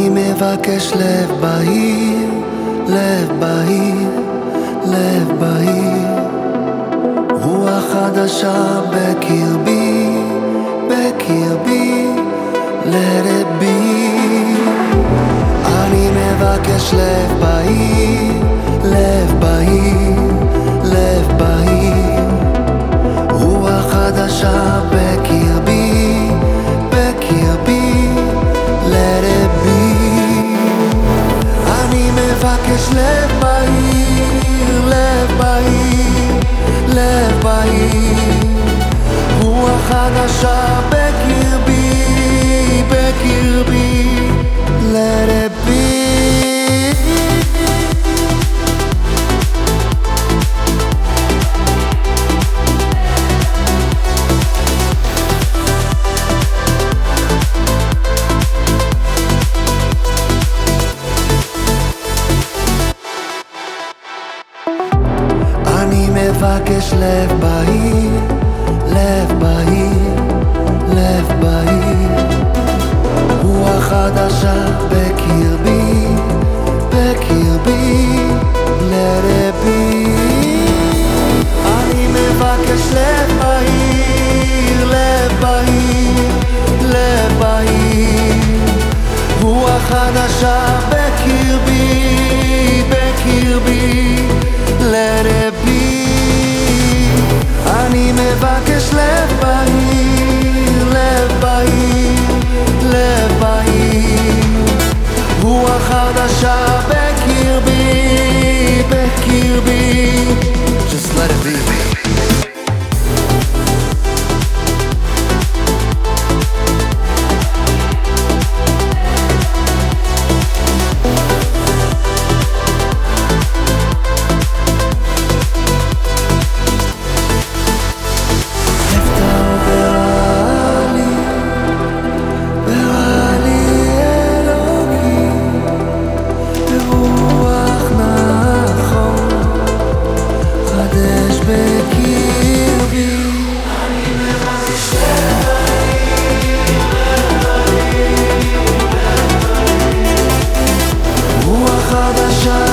אני מבקש לב בהיר, לב בהיר, לב בהיר. רוח חדשה בקרבי, בקרבי, be אני מבקש לב בהיר, לב בהיר, בהיר, לב בהיר, לב בהיר רוח חדשה בקרבי, בקרבי, מבקש לב בהיר, לב בהיר, לב בהיר. רוח חדשה בקרבי, בקרבי, לרבי. אני מבקש לב בהיר, לב בהיר, לב בהיר. רוח חדשה בקרבי, בקרבי, לרבי. יש בקרבי אני מבקשת רוח חדשה.